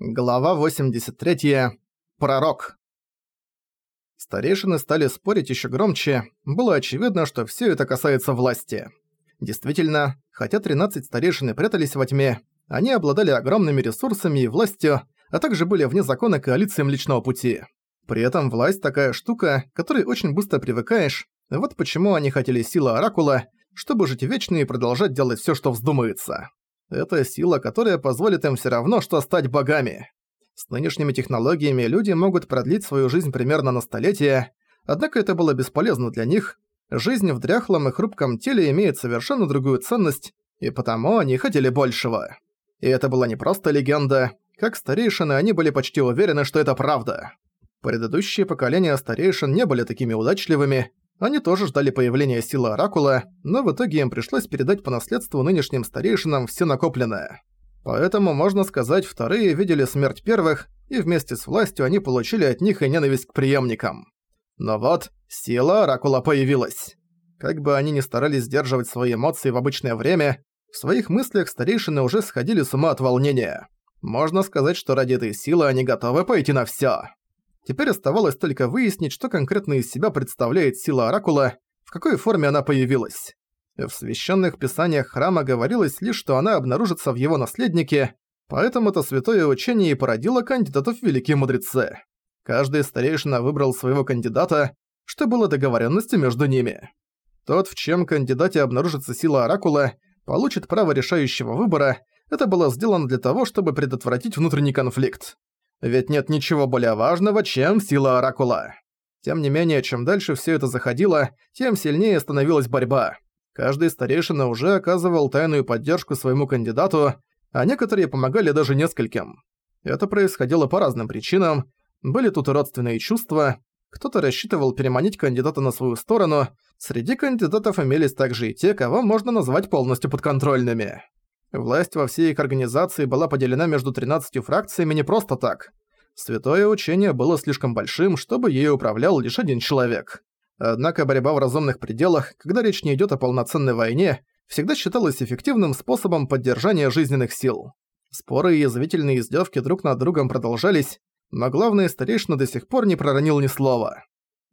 Глава 83. Пророк. Старейшины стали спорить еще громче. Было очевидно, что все это касается власти. Действительно, хотя 13 старейшин и прятались во тьме, они обладали огромными ресурсами и властью, а также были вне закона коалиции Млечного Пути. При этом власть такая штука, которой очень быстро привыкаешь, вот почему они хотели силы Оракула, чтобы жить вечно и продолжать делать все, что вздумается. Это сила, которая позволит им все равно, что стать богами. С нынешними технологиями люди могут продлить свою жизнь примерно на столетие, однако это было бесполезно для них. Жизнь в дряхлом и хрупком теле имеет совершенно другую ценность, и потому они хотели большего. И это была не просто легенда. Как старейшины, они были почти уверены, что это правда. Предыдущие поколения старейшин не были такими удачливыми, они тоже ждали появления силы Оракула, но в итоге им пришлось передать по наследству нынешним старейшинам все накопленное. Поэтому, можно сказать, вторые видели смерть первых, и вместе с властью они получили от них и ненависть к преемникам. Но вот, сила Оракула появилась. Как бы они ни старались сдерживать свои эмоции в обычное время, в своих мыслях старейшины уже сходили с ума от волнения. Можно сказать, что ради этой силы они готовы пойти на всё. Теперь оставалось только выяснить, что конкретно из себя представляет сила Оракула, в какой форме она появилась. В священных писаниях храма говорилось лишь, что она обнаружится в его наследнике, поэтому это святое учение и породило кандидатов в великие мудрецы. Каждый старейшина выбрал своего кандидата, что было договоренностью между ними. Тот, в чем кандидате обнаружится сила Оракула, получит право решающего выбора, это было сделано для того, чтобы предотвратить внутренний конфликт. Ведь нет ничего более важного, чем сила Оракула. Тем не менее, чем дальше все это заходило, тем сильнее становилась борьба. Каждый старейшина уже оказывал тайную поддержку своему кандидату, а некоторые помогали даже нескольким. Это происходило по разным причинам. Были тут родственные чувства, кто-то рассчитывал переманить кандидата на свою сторону, среди кандидатов имелись также и те, кого можно назвать полностью подконтрольными. Власть во всей их организации была поделена между 13 фракциями не просто так. Святое учение было слишком большим, чтобы ею управлял лишь один человек. Однако борьба в разумных пределах, когда речь не идёт о полноценной войне, всегда считалась эффективным способом поддержания жизненных сил. Споры и язвительные издевки друг над другом продолжались, но главный старейшина до сих пор не проронил ни слова.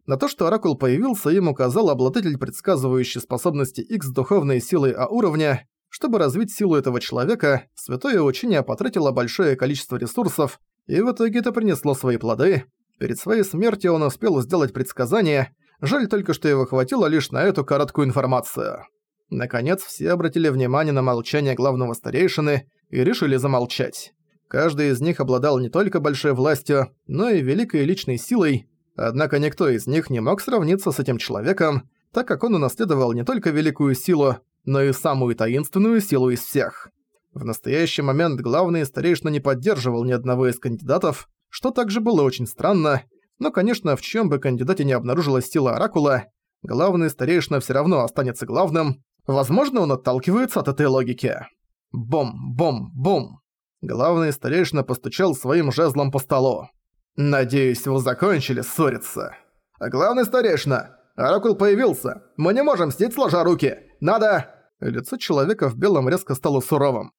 На то, что Оракул появился, им указал обладатель предсказывающей способности X духовной силой А уровня, чтобы развить силу этого человека, святое учение потратило большое количество ресурсов, и в итоге это принесло свои плоды. Перед своей смертью он успел сделать предсказание, жаль только, что его хватило лишь на эту короткую информацию. Наконец, все обратили внимание на молчание главного старейшины и решили замолчать. Каждый из них обладал не только большой властью, но и великой личной силой, однако никто из них не мог сравниться с этим человеком, так как он унаследовал не только великую силу, но и самую таинственную силу из всех. В настоящий момент главный старейшина не поддерживал ни одного из кандидатов, что также было очень странно, но, конечно, в чем бы кандидате не обнаружилась сила Оракула, главный старейшина все равно останется главным, возможно, он отталкивается от этой логики. Бом-бом-бом. Главный старейшина постучал своим жезлом по столу. «Надеюсь, вы закончили ссориться». «Главный старейшина, Оракул появился. Мы не можем сидеть сложа руки. Надо...» Лицо человека в белом резко стало суровым.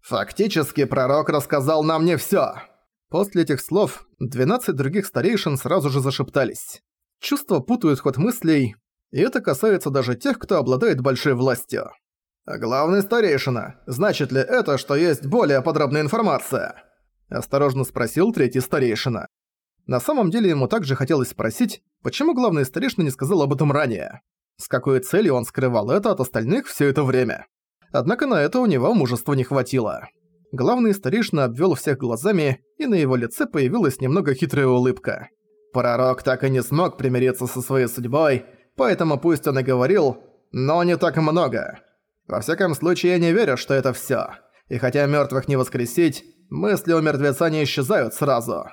«Фактически пророк рассказал нам не всё». После этих слов 12 других старейшин сразу же зашептались. Чувства путают ход мыслей, и это касается даже тех, кто обладает большой властью. «А главный старейшина, значит ли это, что есть более подробная информация?» Осторожно спросил третий старейшина. На самом деле ему также хотелось спросить, почему главный старейшина не сказал об этом ранее. С какой целью он скрывал это от остальных все это время? Однако на это у него мужества не хватило. Главный старейшина обвел всех глазами, и на его лице появилась немного хитрая улыбка. Пророк так и не смог примириться со своей судьбой, поэтому пусть он и говорил, но не так много. Во всяком случае, я не верю, что это всё. И хотя мёртвых не воскресить, мысли у мертвеца не исчезают сразу.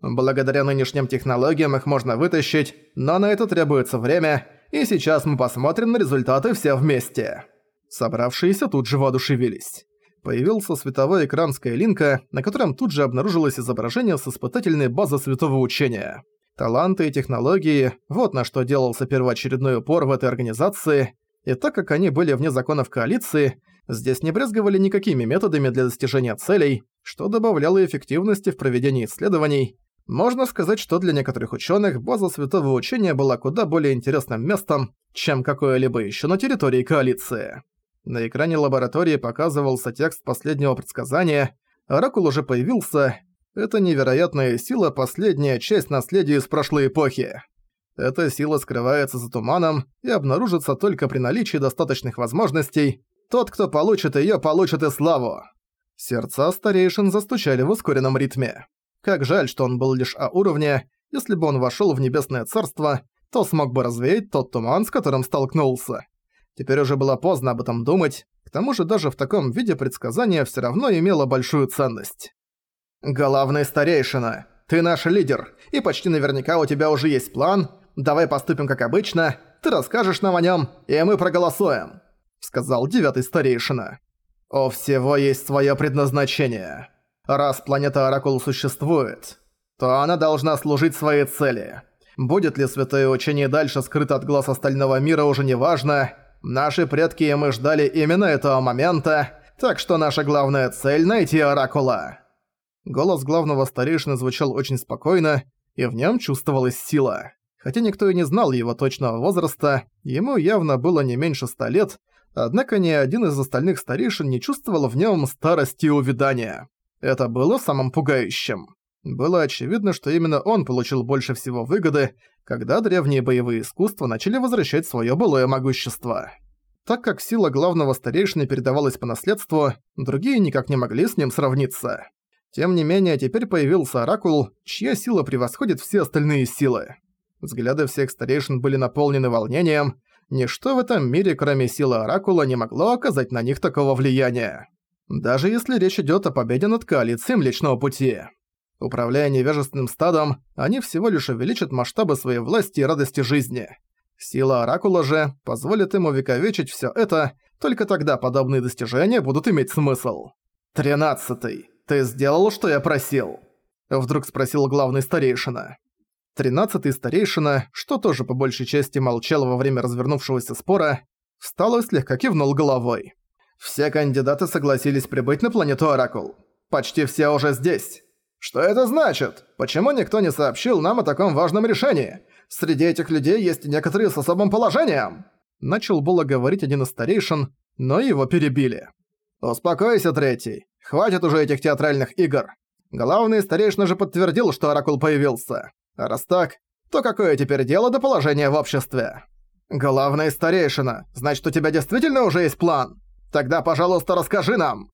Благодаря нынешним технологиям их можно вытащить, но на это требуется время, и сейчас мы посмотрим на результаты все вместе». Собравшиеся тут же воодушевились. Появился световой экран Скайлинка, на котором тут же обнаружилось изображение с испытательной базы святого учения. Таланты и технологии – вот на что делался первоочередной упор в этой организации, и так как они были вне законов коалиции, Здесь не брезговали никакими методами для достижения целей, что добавляло эффективности в проведении исследований. Можно сказать, что для некоторых ученых база святого учения была куда более интересным местом, чем какое-либо еще на территории коалиции. На экране лаборатории показывался текст последнего предсказания, Оракул уже появился. Это невероятная сила, последняя часть наследия из прошлой эпохи. Эта сила скрывается за туманом и обнаружится только при наличии достаточных возможностей. Тот, кто получит её, получит и славу. Сердца старейшин застучали в ускоренном ритме. Как жаль, что он был лишь о уровне. Если бы он вошёл в Небесное Царство, то смог бы развеять тот туман, с которым столкнулся. Теперь уже было поздно об этом думать. К тому же даже в таком виде предсказание всё равно имело большую ценность. «Главный старейшина, ты наш лидер, и почти наверняка у тебя уже есть план, Давай поступим как обычно, ты расскажешь нам о нем, и мы проголосуем», — сказал девятый старейшина. «У всего есть свое предназначение. Раз планета Оракул существует, то она должна служить своей цели. Будет ли святое учение дальше скрыто от глаз остального мира, уже не важно. Наши предки и мы ждали именно этого момента, так что наша главная цель — найти Оракула». Голос главного старейшины звучал очень спокойно, и в нем чувствовалась сила. Хотя никто и не знал его точного возраста, ему явно было не меньше ста лет, однако ни один из остальных старейшин не чувствовал в нем старости и увядания. Это было самым пугающим. Было очевидно, что именно он получил больше всего выгоды, когда древние боевые искусства начали возвращать свое былое могущество. Так как сила главного старейшины передавалась по наследству, другие никак не могли с ним сравниться. Тем не менее, теперь появился Оракул, чья сила превосходит все остальные силы. Взгляды всех старейшин были наполнены волнением. Ничто в этом мире, кроме силы Оракула, не могло оказать на них такого влияния. Даже если речь идёт о победе над коалицией Млечного Пути. Управляя невежественным стадом, они всего лишь увеличат масштабы своей власти и радости жизни. Сила Оракула же позволит им увековечить всё это, только тогда подобные достижения будут иметь смысл. «Тринадцатый, ты сделал, что я просил?» Вдруг спросил главный старейшина. Тринадцатый старейшина, что тоже по большей части молчал во время развернувшегося спора, встал и слегка кивнул головой. Все кандидаты согласились прибыть на планету Оракул. Почти все уже здесь. Что это значит? Почему никто не сообщил нам о таком важном решении? Среди этих людей есть некоторые с особым положением. Начал было говорить один из старейшин, но его перебили. «Успокойся, третий. Хватит уже этих театральных игр. Главный старейшина же подтвердил, что Оракул появился. А раз так, то какое теперь дело до положения в обществе? Главный старейшина, значит, у тебя действительно уже есть план? Тогда, пожалуйста, расскажи нам!»